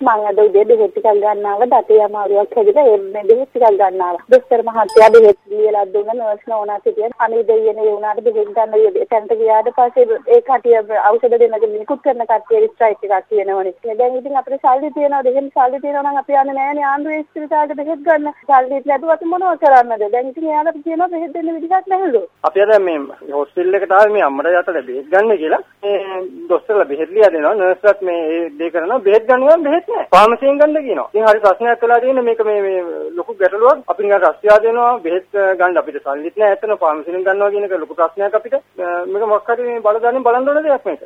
මම අද උදේ බෙහෙත් ටිකක් ගන්නාව දතේ අමාරුවක් හැදිලා ඒ බෙහෙත් ටිකක් ගන්නාව. දොස්තර මහත්තයා බෙහෙත් ලියලා දුන්න නර්ස් නෝනා සිටියා. අනේ දෙයියනේ ඒ උනාට බෙහෙත් ගන්න එතනට ගියාට පස්සේ ඒ කටිය ඖෂධ දෙන්නක නිකුත් කරන කට්ටිය ස්ට්‍රයික් එකක් කියනවනේ. දැන් ඉතින් අපිට සල්ලි තියනවාද? එහෙම සල්ලි තියනවා නම් අපි යන්නේ නෑනේ ආන්දුවේ ස්පිරිතාලට බෙහෙත් ගන්න. සල්ලි නැතුව අපි මොනව කරන්නද? දැන් ඉතින් එයාලට කියනවා බෙහෙත් දෙන්න විදිහක් නැහැලු. අපි අද මේ හොස්පිටල් එකට ආවේ මේ අම්මට යතට බෙහෙත් ගන්න කියලා. මේ දොස්තරලා බෙහෙත් ලියා දෙනවා. නර්ස්ලාත් මේ ඒ දේ කරනවා. බෙහෙත් ගන්නවා බෙහෙත් නෑ. ෆාමසියෙන් ගන්න කියනවා. ඉතින් හරි ප්‍රශ්නයක් වෙලා තියෙන මේක මේ මේ ලොකු ගැටලුවක්. අපි නිකන් රස්තියා දෙනවා බෙහෙත් ගන්න අපිට සල්ලිත් නෑ. ඇත්තන ෆාමසියෙන් ගන්නවා කියන එක ලොකු ප්‍රශ්නයක් අපිට. මේක මොකක් හරි මේ බලදානේ බලන්න ඕන දෙයක් මේක.